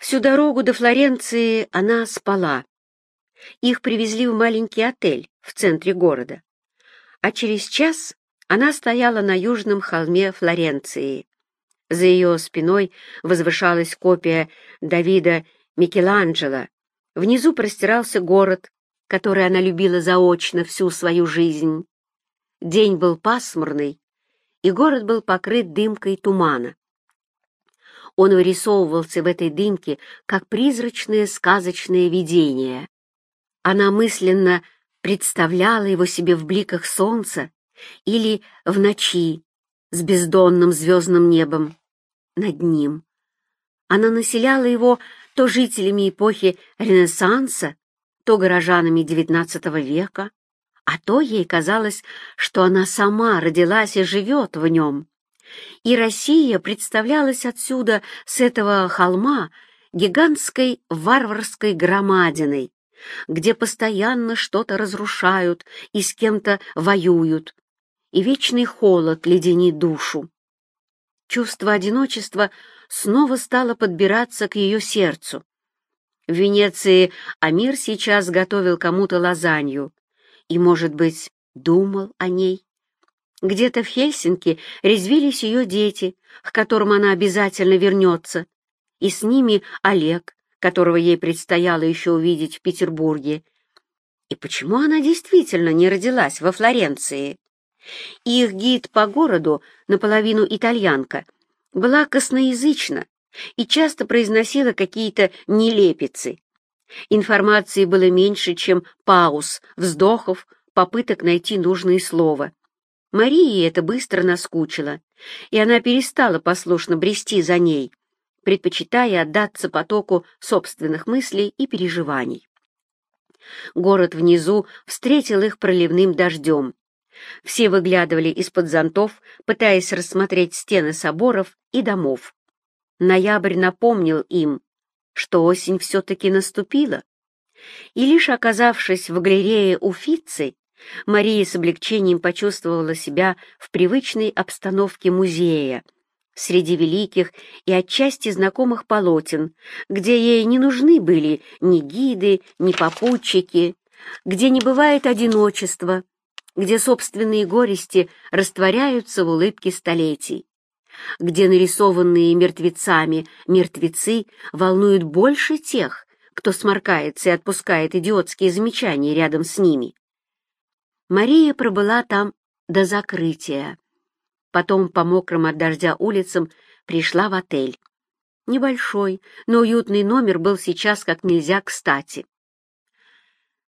Всю дорогу до Флоренции она спала. Их привезли в маленький отель в центре города. А через час она стояла на южном холме Флоренции. За ее спиной возвышалась копия Давида Микеланджело. Внизу простирался город, который она любила заочно всю свою жизнь. День был пасмурный, и город был покрыт дымкой тумана. Он вырисовывался в этой дымке, как призрачное сказочное видение. Она мысленно представляла его себе в бликах солнца или в ночи с бездонным звездным небом над ним. Она населяла его то жителями эпохи Ренессанса, то горожанами XIX века, а то ей казалось, что она сама родилась и живет в нем. И Россия представлялась отсюда, с этого холма, гигантской варварской громадиной, где постоянно что-то разрушают и с кем-то воюют, и вечный холод леденит душу. Чувство одиночества снова стало подбираться к ее сердцу. В Венеции Амир сейчас готовил кому-то лазанью и, может быть, думал о ней. Где-то в Хельсинки резвились ее дети, к которым она обязательно вернется, и с ними Олег, которого ей предстояло еще увидеть в Петербурге. И почему она действительно не родилась во Флоренции? Их гид по городу, наполовину итальянка, была косноязычна и часто произносила какие-то нелепицы. Информации было меньше, чем пауз, вздохов, попыток найти нужное слово. Марии это быстро наскучило, и она перестала послушно брести за ней, предпочитая отдаться потоку собственных мыслей и переживаний. Город внизу встретил их проливным дождем. Все выглядывали из-под зонтов, пытаясь рассмотреть стены соборов и домов. Ноябрь напомнил им, что осень все-таки наступила. И лишь оказавшись в галерее Уфицы, Мария с облегчением почувствовала себя в привычной обстановке музея, среди великих и отчасти знакомых полотен, где ей не нужны были ни гиды, ни попутчики, где не бывает одиночества, где собственные горести растворяются в улыбке столетий, где нарисованные мертвецами мертвецы волнуют больше тех, кто сморкается и отпускает идиотские замечания рядом с ними. Мария пробыла там до закрытия. Потом по мокрым от дождя улицам пришла в отель. Небольшой, но уютный номер был сейчас как нельзя кстати.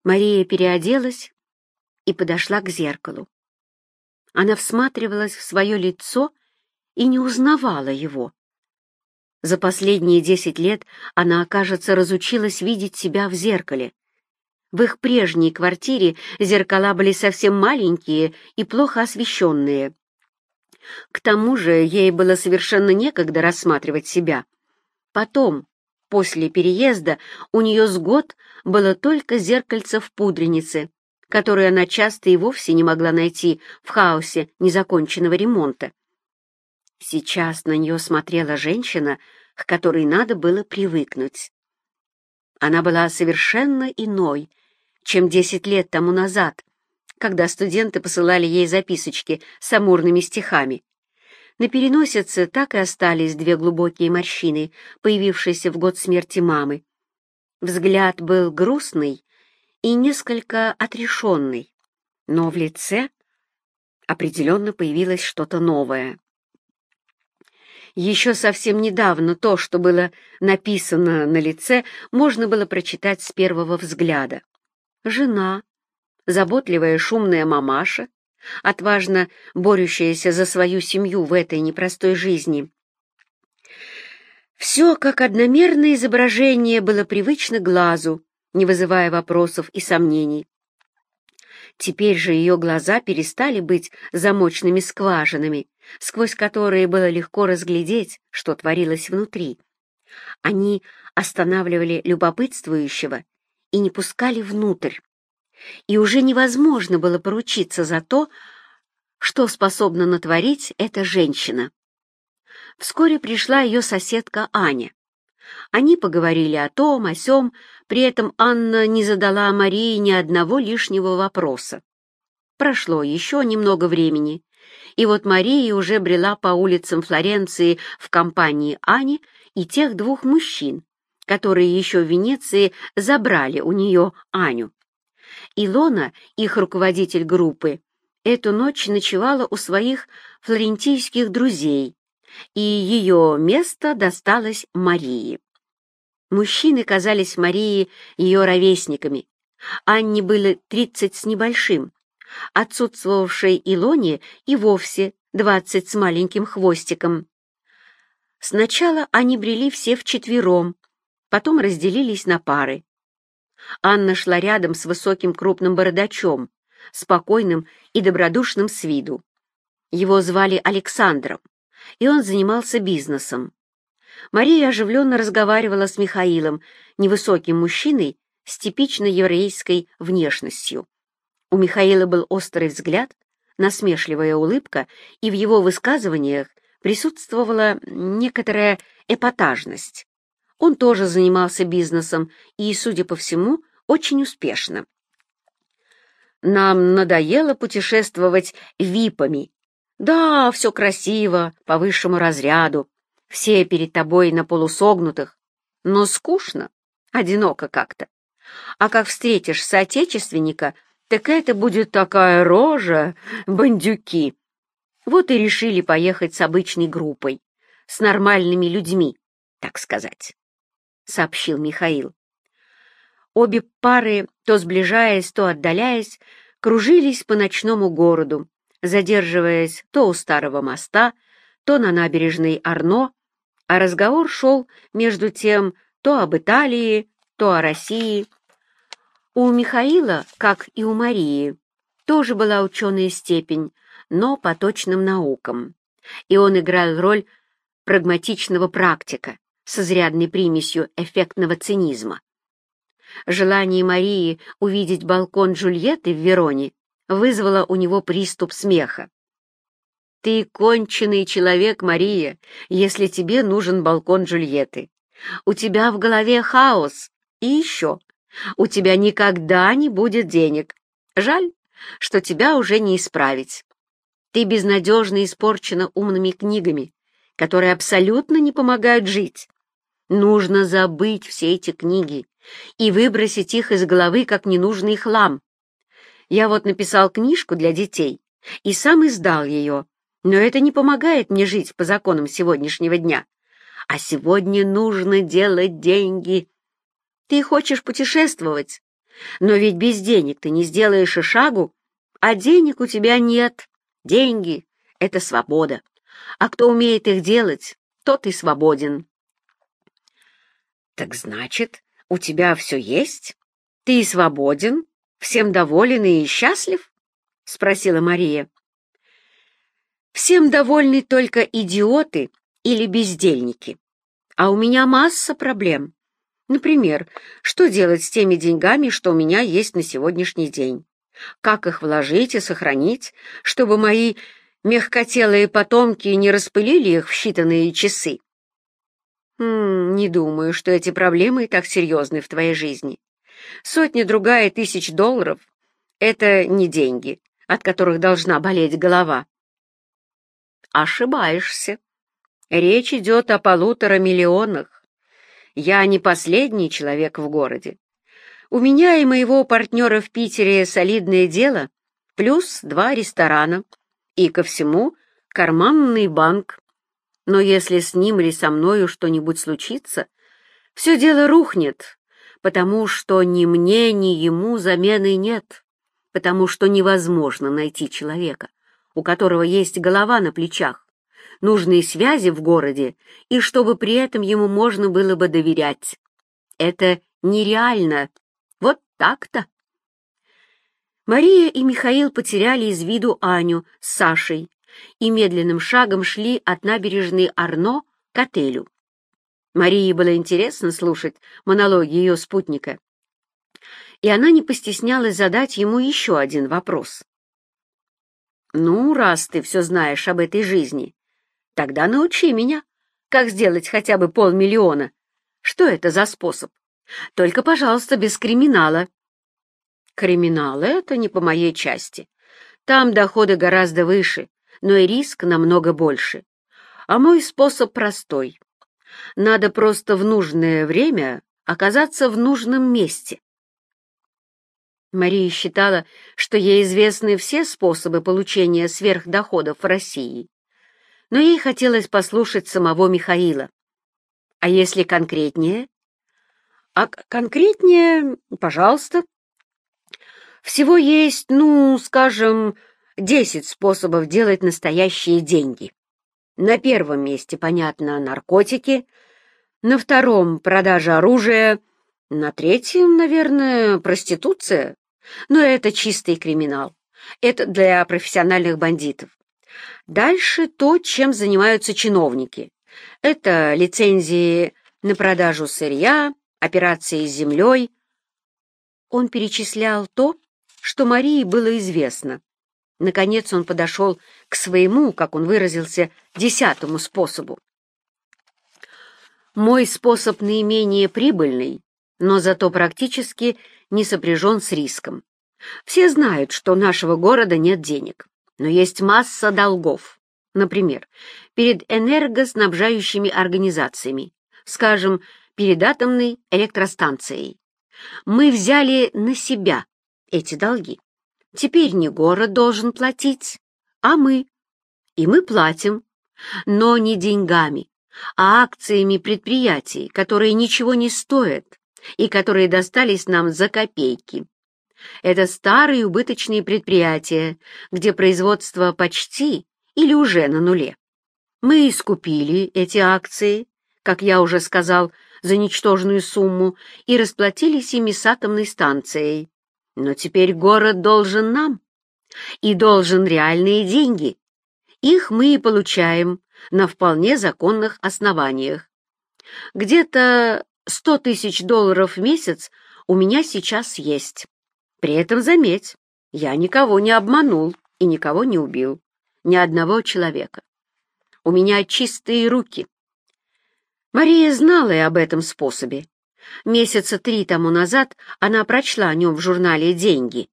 Мария переоделась и подошла к зеркалу. Она всматривалась в свое лицо и не узнавала его. За последние десять лет она, кажется, разучилась видеть себя в зеркале. В их прежней квартире зеркала были совсем маленькие и плохо освещенные. К тому же ей было совершенно некогда рассматривать себя. Потом, после переезда, у нее с год было только зеркальце в пудренице, которое она часто и вовсе не могла найти в хаосе незаконченного ремонта. Сейчас на нее смотрела женщина, к которой надо было привыкнуть. Она была совершенно иной, чем десять лет тому назад, когда студенты посылали ей записочки с амурными стихами. На переносице так и остались две глубокие морщины, появившиеся в год смерти мамы. Взгляд был грустный и несколько отрешенный, но в лице определенно появилось что-то новое. Еще совсем недавно то, что было написано на лице, можно было прочитать с первого взгляда. Жена, заботливая шумная мамаша, отважно борющаяся за свою семью в этой непростой жизни. Все, как одномерное изображение, было привычно глазу, не вызывая вопросов и сомнений. Теперь же ее глаза перестали быть замочными скважинами, сквозь которые было легко разглядеть, что творилось внутри. Они останавливали любопытствующего и не пускали внутрь. И уже невозможно было поручиться за то, что способна натворить эта женщина. Вскоре пришла ее соседка Аня. Они поговорили о том, о сём, при этом Анна не задала Марии ни одного лишнего вопроса. Прошло еще немного времени, и вот Мария уже брела по улицам Флоренции в компании Ани и тех двух мужчин, которые еще в Венеции забрали у нее Аню. Илона, их руководитель группы, эту ночь ночевала у своих флорентийских друзей, и ее место досталось Марии. Мужчины казались Марии ее ровесниками. Анне было тридцать с небольшим, отсутствовавшей Илоне и вовсе двадцать с маленьким хвостиком. Сначала они брели все вчетвером, потом разделились на пары. Анна шла рядом с высоким крупным бородачом, спокойным и добродушным с виду. Его звали Александром, и он занимался бизнесом. Мария оживленно разговаривала с Михаилом, невысоким мужчиной с типично еврейской внешностью. У Михаила был острый взгляд, насмешливая улыбка, и в его высказываниях присутствовала некоторая эпатажность. Он тоже занимался бизнесом и, судя по всему, очень успешно. Нам надоело путешествовать випами. Да, все красиво, по высшему разряду, все перед тобой на полусогнутых, но скучно, одиноко как-то. А как встретишь соотечественника, так это будет такая рожа, бандюки. Вот и решили поехать с обычной группой, с нормальными людьми, так сказать. — сообщил Михаил. Обе пары, то сближаясь, то отдаляясь, кружились по ночному городу, задерживаясь то у старого моста, то на набережной Арно, а разговор шел между тем то об Италии, то о России. У Михаила, как и у Марии, тоже была ученая степень, но по точным наукам, и он играл роль прагматичного практика, с изрядной примесью эффектного цинизма. Желание Марии увидеть балкон Джульетты в Вероне вызвало у него приступ смеха. «Ты конченый человек, Мария, если тебе нужен балкон Джульетты. У тебя в голове хаос. И еще, у тебя никогда не будет денег. Жаль, что тебя уже не исправить. Ты безнадежно испорчена умными книгами, которые абсолютно не помогают жить. Нужно забыть все эти книги и выбросить их из головы как ненужный хлам. Я вот написал книжку для детей и сам издал ее, но это не помогает мне жить по законам сегодняшнего дня. А сегодня нужно делать деньги. Ты хочешь путешествовать, но ведь без денег ты не сделаешь и шагу, а денег у тебя нет. Деньги — это свобода а кто умеет их делать, тот и свободен. Так значит, у тебя все есть? Ты свободен, всем доволен и счастлив? Спросила Мария. Всем довольны только идиоты или бездельники. А у меня масса проблем. Например, что делать с теми деньгами, что у меня есть на сегодняшний день? Как их вложить и сохранить, чтобы мои мягкотелые потомки не распылили их в считанные часы? Не думаю, что эти проблемы так серьезны в твоей жизни. Сотня-другая тысяч долларов — это не деньги, от которых должна болеть голова. Ошибаешься. Речь идет о полутора миллионах. Я не последний человек в городе. У меня и моего партнера в Питере солидное дело, плюс два ресторана — и ко всему карманный банк. Но если с ним или со мною что-нибудь случится, все дело рухнет, потому что ни мне, ни ему замены нет, потому что невозможно найти человека, у которого есть голова на плечах, нужные связи в городе, и чтобы при этом ему можно было бы доверять. Это нереально. Вот так-то. Мария и Михаил потеряли из виду Аню с Сашей и медленным шагом шли от набережной Арно к отелю. Марии было интересно слушать монологи ее спутника, и она не постеснялась задать ему еще один вопрос. «Ну, раз ты все знаешь об этой жизни, тогда научи меня, как сделать хотя бы полмиллиона, Что это за способ? Только, пожалуйста, без криминала. Криминал — это не по моей части. Там доходы гораздо выше, но и риск намного больше. А мой способ простой. Надо просто в нужное время оказаться в нужном месте. Мария считала, что ей известны все способы получения сверхдоходов в России. Но ей хотелось послушать самого Михаила. А если конкретнее? А конкретнее, пожалуйста. Всего есть, ну, скажем, десять способов делать настоящие деньги. На первом месте, понятно, наркотики, на втором — продажа оружия, на третьем, наверное, проституция. Но это чистый криминал. Это для профессиональных бандитов. Дальше то, чем занимаются чиновники. Это лицензии на продажу сырья, операции с землей. Он перечислял то, что Марии было известно. Наконец он подошел к своему, как он выразился, десятому способу. Мой способ наименее прибыльный, но зато практически не сопряжен с риском. Все знают, что нашего города нет денег, но есть масса долгов. Например, перед энергоснабжающими организациями, скажем, перед атомной электростанцией. Мы взяли на себя эти долги. Теперь не город должен платить, а мы. И мы платим, но не деньгами, а акциями предприятий, которые ничего не стоят и которые достались нам за копейки. Это старые убыточные предприятия, где производство почти или уже на нуле. Мы искупили эти акции, как я уже сказал, за ничтожную сумму и расплатились ими с атомной станцией. Но теперь город должен нам, и должен реальные деньги. Их мы и получаем на вполне законных основаниях. Где-то сто тысяч долларов в месяц у меня сейчас есть. При этом, заметь, я никого не обманул и никого не убил, ни одного человека. У меня чистые руки. Мария знала и об этом способе. Месяца три тому назад она прочла о нем в журнале «Деньги».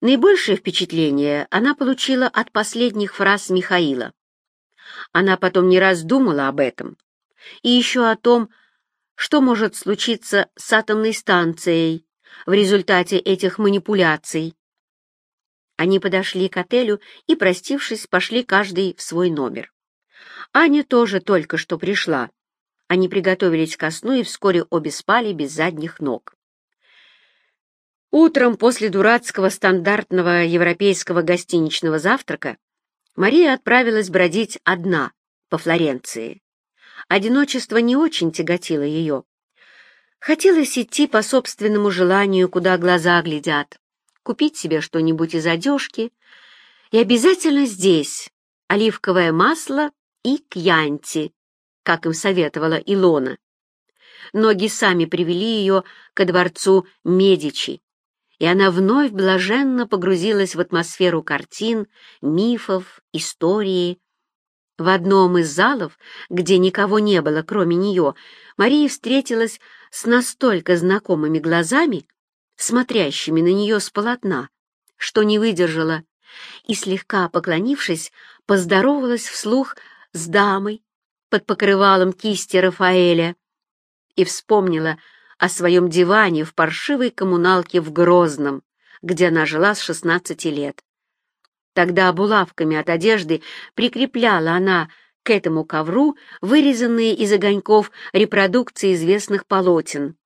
Наибольшее впечатление она получила от последних фраз Михаила. Она потом не раз думала об этом. И еще о том, что может случиться с атомной станцией в результате этих манипуляций. Они подошли к отелю и, простившись, пошли каждый в свой номер. Аня тоже только что пришла. Они приготовились ко сну и вскоре обе спали без задних ног. Утром после дурацкого стандартного европейского гостиничного завтрака Мария отправилась бродить одна по Флоренции. Одиночество не очень тяготило ее. Хотелось идти по собственному желанию, куда глаза глядят, купить себе что-нибудь из одежки, и обязательно здесь оливковое масло и кьянти, как им советовала Илона. Ноги сами привели ее ко дворцу Медичи, и она вновь блаженно погрузилась в атмосферу картин, мифов, истории. В одном из залов, где никого не было, кроме нее, Мария встретилась с настолько знакомыми глазами, смотрящими на нее с полотна, что не выдержала, и, слегка поклонившись, поздоровалась вслух с дамой, под покрывалом кисти Рафаэля и вспомнила о своем диване в паршивой коммуналке в Грозном, где она жила с 16 лет. Тогда булавками от одежды прикрепляла она к этому ковру вырезанные из огоньков репродукции известных полотен.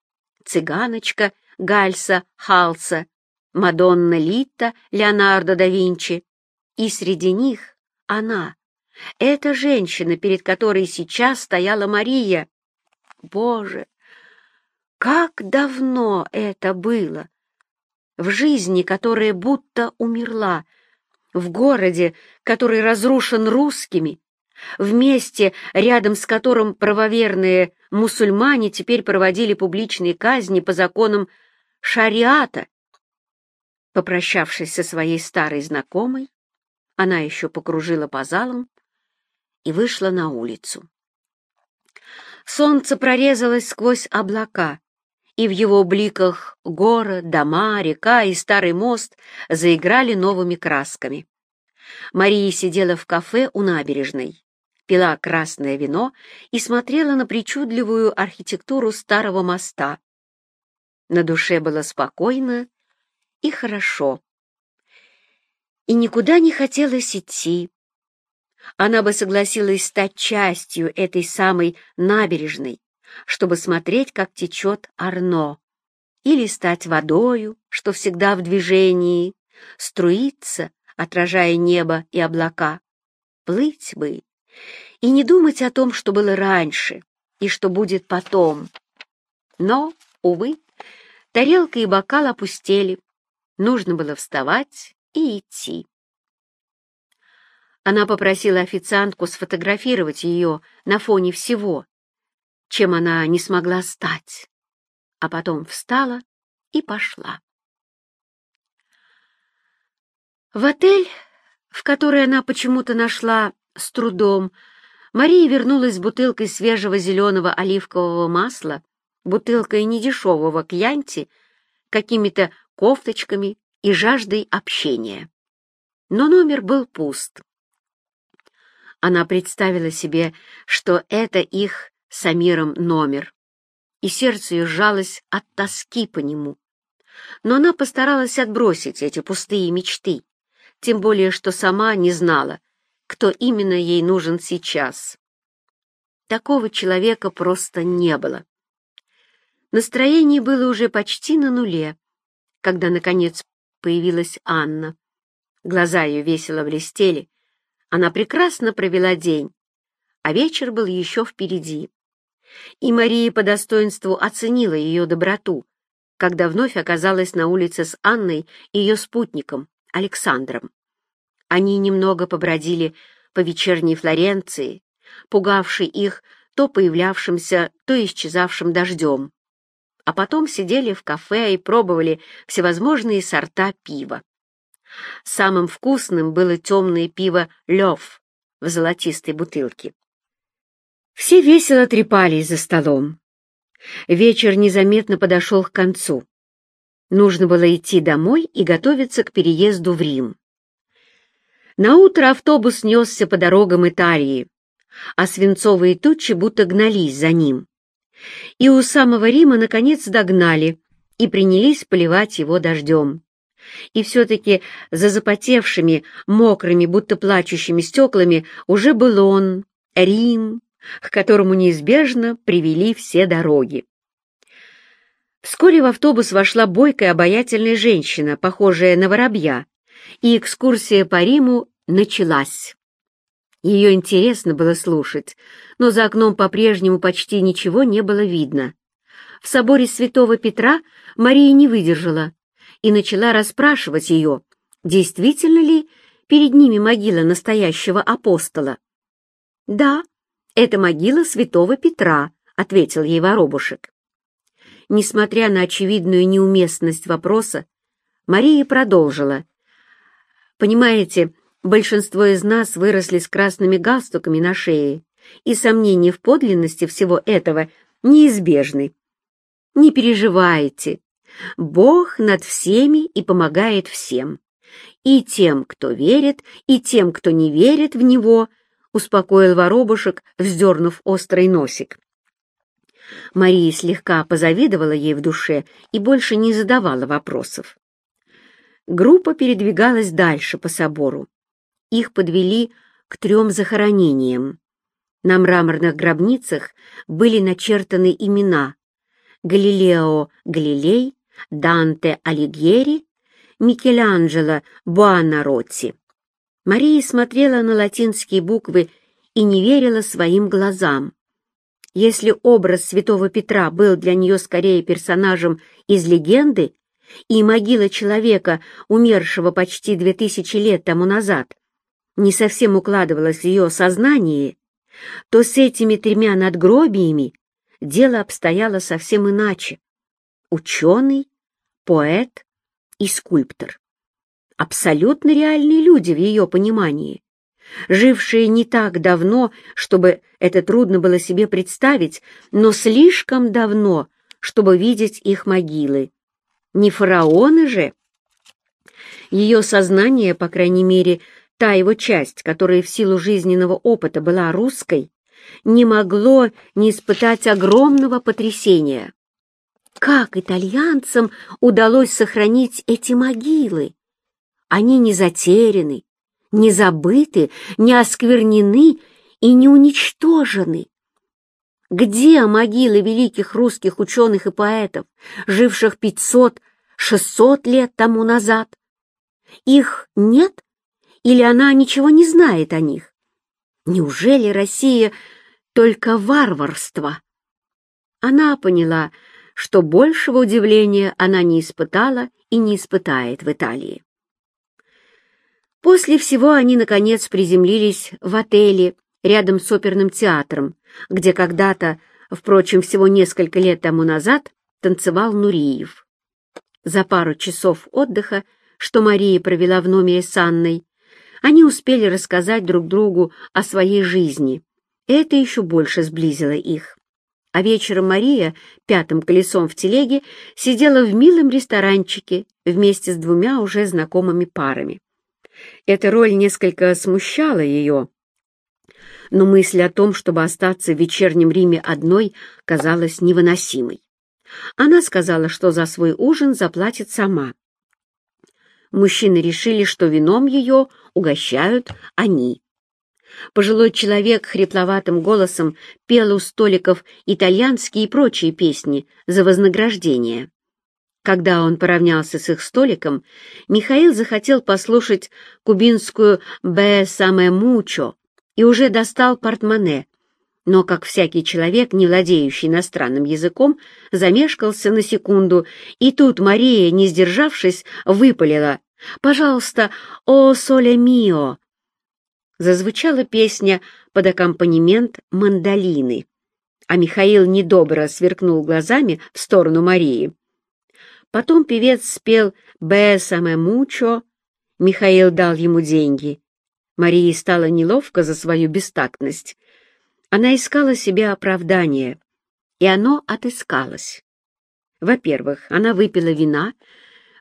«Цыганочка» Гальса Халса, «Мадонна Литта» Леонардо да Винчи. И среди них она, эта женщина, перед которой сейчас стояла Мария. Боже, как давно это было! В жизни, которая будто умерла, в городе, который разрушен русскими, в месте, рядом с которым правоверные мусульмане теперь проводили публичные казни по законам шариата. Попрощавшись со своей старой знакомой, она еще покружила по залам, и вышла на улицу. Солнце прорезалось сквозь облака, и в его бликах город, дома, река и старый мост заиграли новыми красками. Мария сидела в кафе у набережной, пила красное вино и смотрела на причудливую архитектуру старого моста. На душе было спокойно и хорошо. И никуда не хотелось идти. Она бы согласилась стать частью этой самой набережной, чтобы смотреть, как течет Арно, или стать водою, что всегда в движении, струиться, отражая небо и облака. Плыть бы и не думать о том, что было раньше и что будет потом. Но, увы, тарелка и бокал опустели, нужно было вставать и идти. Она попросила официантку сфотографировать ее на фоне всего, чем она не смогла стать, а потом встала и пошла. В отель, в который она почему-то нашла с трудом, Мария вернулась с бутылкой свежего зеленого оливкового масла, бутылкой недешевого кьянти, какими-то кофточками и жаждой общения. Но номер был пуст. Она представила себе, что это их с Амиром номер, и сердце ее сжалось от тоски по нему. Но она постаралась отбросить эти пустые мечты тем более что сама не знала, кто именно ей нужен сейчас. Такого человека просто не было. Настроение было уже почти на нуле, когда, наконец, появилась Анна. Глаза ее весело блестели. Она прекрасно провела день, а вечер был еще впереди. И Мария по достоинству оценила ее доброту, когда вновь оказалась на улице с Анной и ее спутником, Александром. Они немного побродили по вечерней Флоренции, пугавшей их то появлявшимся, то исчезавшим дождем, а потом сидели в кафе и пробовали всевозможные сорта пива. Самым вкусным было темное пиво «Лев» в золотистой бутылке. Все весело трепались за столом. Вечер незаметно подошел к концу. Нужно было идти домой и готовиться к переезду в Рим. Наутро автобус несся по дорогам Италии, а свинцовые тучи будто гнались за ним. И у самого Рима, наконец, догнали и принялись поливать его дождем. И все-таки за запотевшими, мокрыми, будто плачущими стеклами уже был он, Рим, к которому неизбежно привели все дороги. Вскоре в автобус вошла бойкая обаятельная женщина, похожая на воробья, и экскурсия по Риму началась. Ее интересно было слушать, но за окном по-прежнему почти ничего не было видно. В соборе святого Петра Мария не выдержала и начала расспрашивать ее, действительно ли перед ними могила настоящего апостола. «Да, это могила святого Петра», — ответил ей воробушек. Несмотря на очевидную неуместность вопроса, Мария продолжила. «Понимаете, большинство из нас выросли с красными галстуками на шее, и сомнения в подлинности всего этого неизбежны. Не переживайте, Бог над всеми и помогает всем. И тем, кто верит, и тем, кто не верит в Него, успокоил воробушек, вздернув острый носик. Мария слегка позавидовала ей в душе и больше не задавала вопросов. Группа передвигалась дальше по собору. Их подвели к трем захоронениям. На мраморных гробницах были начертаны имена Галилео Галилей, Данте Алигьери, Микеланджело Буонаротти. Мария смотрела на латинские буквы и не верила своим глазам. Если образ святого Петра был для нее скорее персонажем из легенды, и могила человека, умершего почти две тысячи лет тому назад, не совсем укладывалась в ее сознание, то с этими тремя надгробиями дело обстояло совсем иначе. Ученый, поэт и скульптор. Абсолютно реальные люди в ее понимании. жившие не так давно, чтобы это трудно было себе представить, но слишком давно, чтобы видеть их могилы. Не фараоны же? Ее сознание, по крайней мере, та его часть, которая в силу жизненного опыта была русской, не могло не испытать огромного потрясения. Как итальянцам удалось сохранить эти могилы? Они не затеряны, не забыты, не осквернены и не уничтожены. Где могилы великих русских ученых и поэтов, живших 500-600 лет тому назад? Их нет? Или она ничего не знает о них? Неужели Россия только варварство? Она поняла, что большего удивления она не испытала и не испытает в Италии. После всего они, наконец, приземлились в отеле рядом с оперным театром, где когда-то, впрочем, всего несколько лет тому назад, танцевал Нуриев. За пару часов отдыха, что Мария провела в номере с Анной, они успели рассказать друг другу о своей жизни. Это еще больше сблизило их. А вечером Мария пятым колесом в телеге сидела в милом ресторанчике вместе с двумя уже знакомыми парами. Эта роль несколько смущала ее, но мысль о том, чтобы остаться в вечернем Риме одной, казалась невыносимой. Она сказала, что за свой ужин заплатит сама. Мужчины решили, что вином ее угощают они. Пожилой человек хрипловатым голосом пел у столиков итальянские и прочие песни за вознаграждение. Когда он поравнялся с их столиком, Михаил захотел послушать кубинскую «Бе саме мучо» и уже достал портмоне, но, как всякий человек, не владеющий иностранным языком, замешкался на секунду, и тут Мария, не сдержавшись, выпалила «Пожалуйста, о соле мио!» Зазвучала песня под аккомпанемент мандолины, а Михаил недобро сверкнул глазами в сторону Марии. Потом певец спел «Бесаме мучо», Михаил дал ему деньги. Марии стало неловко за свою бестактность. Она искала себе оправдание, и оно отыскалось. Во-первых, она выпила вина,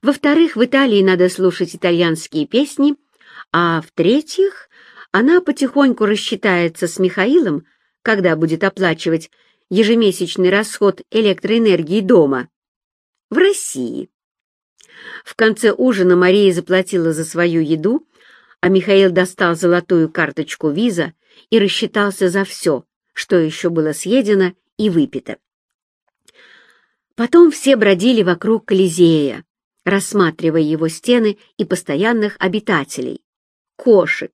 во-вторых, в Италии надо слушать итальянские песни, а в-третьих, она потихоньку рассчитается с Михаилом, когда будет оплачивать ежемесячный расход электроэнергии дома в России. В конце ужина Мария заплатила за свою еду, а Михаил достал золотую карточку виза и рассчитался за все, что еще было съедено и выпито. Потом все бродили вокруг Колизея, рассматривая его стены и постоянных обитателей, кошек,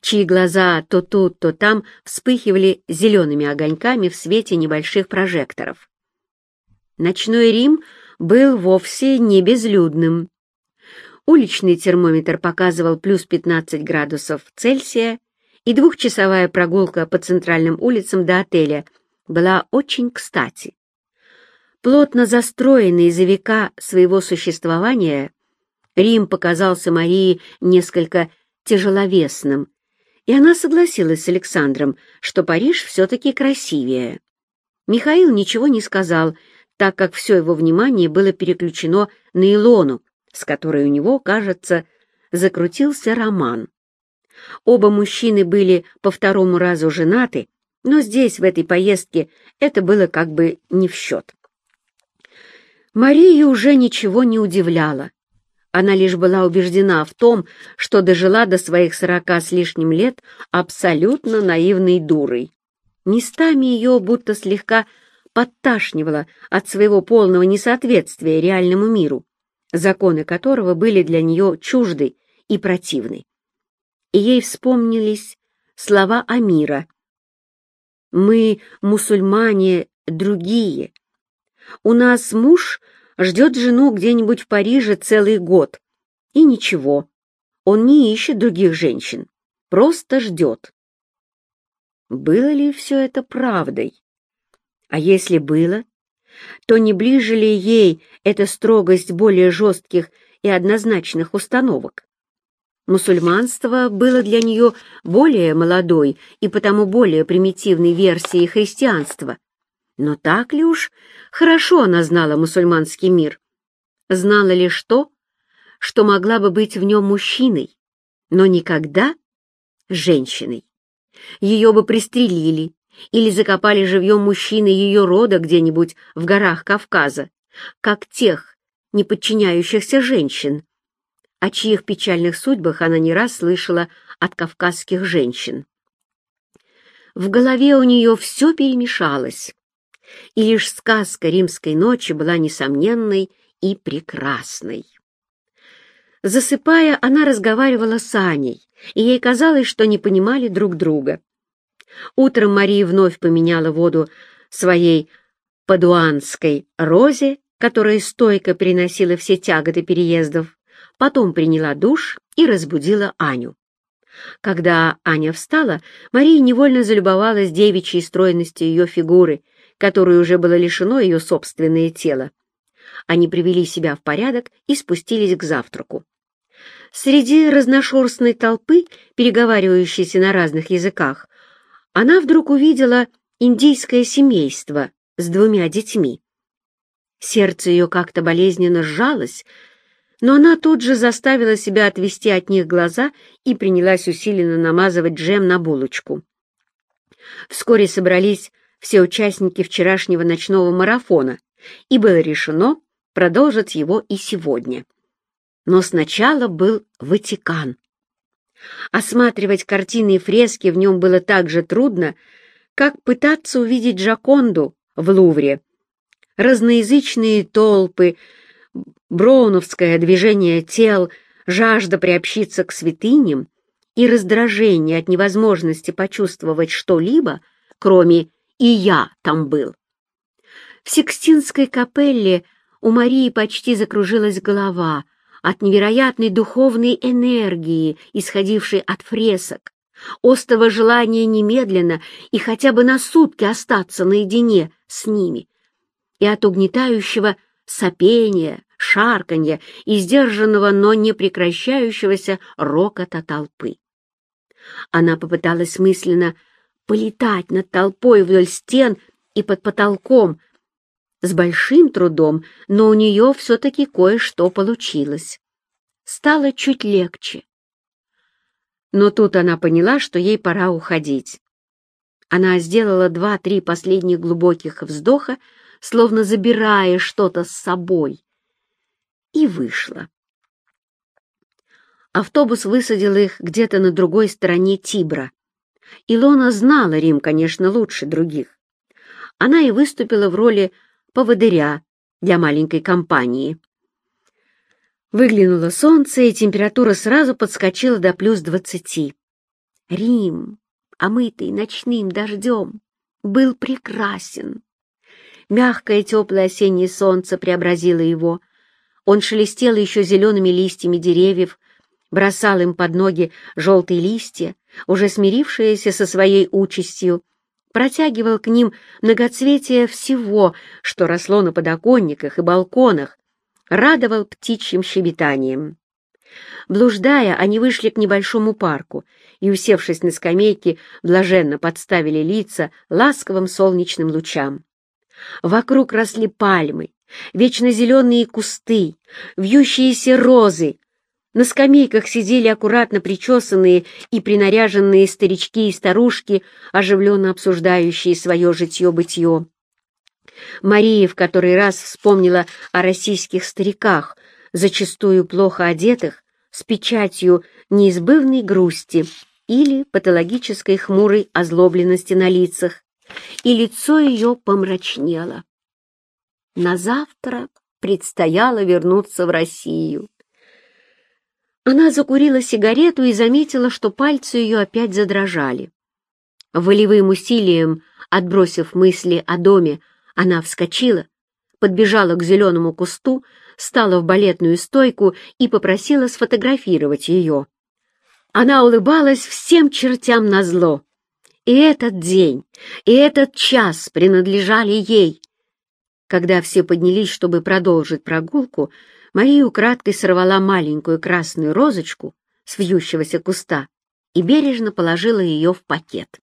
чьи глаза то тут, то там вспыхивали зелеными огоньками в свете небольших прожекторов. Ночной Рим — был вовсе не безлюдным. Уличный термометр показывал плюс 15 градусов Цельсия, и двухчасовая прогулка по центральным улицам до отеля была очень кстати. Плотно застроенный за века своего существования, Рим показался Марии несколько тяжеловесным, и она согласилась с Александром, что Париж все-таки красивее. Михаил ничего не сказал так как все его внимание было переключено на Илону, с которой у него, кажется, закрутился роман. Оба мужчины были по второму разу женаты, но здесь, в этой поездке, это было как бы не в счет. Марию уже ничего не удивляло. Она лишь была убеждена в том, что дожила до своих сорока с лишним лет абсолютно наивной дурой. Местами ее будто слегка подташнивало от своего полного несоответствия реальному миру, законы которого были для нее чужды и противны. И ей вспомнились слова Амира. «Мы, мусульмане, другие. У нас муж ждет жену где-нибудь в Париже целый год. И ничего, он не ищет других женщин, просто ждет». Было ли все это правдой? А если было, то не ближе ли ей эта строгость более жестких и однозначных установок? Мусульманство было для нее более молодой и потому более примитивной версией христианства. Но так ли уж хорошо она знала мусульманский мир? Знала лишь то, что могла бы быть в нем мужчиной, но никогда женщиной. Ее бы пристрелили или закопали живьем мужчины ее рода где-нибудь в горах Кавказа, как тех, не подчиняющихся женщин, о чьих печальных судьбах она не раз слышала от кавказских женщин. В голове у нее все перемешалось, и лишь сказка римской ночи была несомненной и прекрасной. Засыпая, она разговаривала с Аней, и ей казалось, что не понимали друг друга. Утром Мария вновь поменяла воду своей падуанской розе, которая стойко переносила все тяготы переездов, потом приняла душ и разбудила Аню. Когда Аня встала, Мария невольно залюбовалась девичьей стройностью ее фигуры, которой уже было лишено ее собственное тело. Они привели себя в порядок и спустились к завтраку. Среди разношерстной толпы, переговаривающейся на разных языках, она вдруг увидела индийское семейство с двумя детьми. Сердце ее как-то болезненно сжалось, но она тут же заставила себя отвести от них глаза и принялась усиленно намазывать джем на булочку. Вскоре собрались все участники вчерашнего ночного марафона, и было решено продолжить его и сегодня. Но сначала был Ватикан. Осматривать картины и фрески в нем было так же трудно, как пытаться увидеть Джаконду в Лувре. Разноязычные толпы, броуновское движение тел, жажда приобщиться к святыням и раздражение от невозможности почувствовать что-либо, кроме «и я там был». В Сикстинской капелле у Марии почти закружилась голова от невероятной духовной энергии, исходившей от фресок, острого желания немедленно и хотя бы на сутки остаться наедине с ними, и от угнетающего сопения, шарканья и сдержанного, но не прекращающегося рокота толпы. Она попыталась мысленно полетать над толпой вдоль стен и под потолком, с большим трудом, но у нее все-таки кое-что получилось. Стало чуть легче. Но тут она поняла, что ей пора уходить. Она сделала два-три последних глубоких вздоха, словно забирая что-то с собой, и вышла. Автобус высадил их где-то на другой стороне Тибра. Илона знала Рим, конечно, лучше других. Она и выступила в роли поводыря для маленькой компании. Выглянуло солнце, и температура сразу подскочила до плюс двадцати. Рим, омытый ночным дождем, был прекрасен. Мягкое теплое осеннее солнце преобразило его — он шелестел еще зелеными листьями деревьев, бросал им под ноги желтые листья, уже смирившиеся со своей участью, протягивал к ним многоцветие всего, что росло на подоконниках и балконах, радовал птичьим щебетанием. Блуждая, они вышли к небольшому парку и, усевшись на скамейке, блаженно подставили лица ласковым солнечным лучам. Вокруг росли пальмы, вечно зеленые кусты, вьющиеся розы. На скамейках сидели аккуратно причесанные и принаряженные старички и старушки, оживленно обсуждающие свое житье-бытье. Мария в который раз вспомнила о российских стариках, зачастую плохо одетых, с печатью неизбывной грусти или патологической хмурой озлобленности на лицах, и лицо ее помрачнело. На завтра предстояло вернуться в Россию. Она закурила сигарету и заметила, что пальцы ее опять задрожали. Волевым усилием, отбросив мысли о доме, она вскочила, подбежала к зеленому кусту, стала в балетную стойку и попросила сфотографировать ее. Она улыбалась всем чертям назло. И этот день, и этот час принадлежали ей. Когда все поднялись, чтобы продолжить прогулку, Мария украдкой сорвала маленькую красную розочку, с вьющегося куста и бережно положила ее в пакет.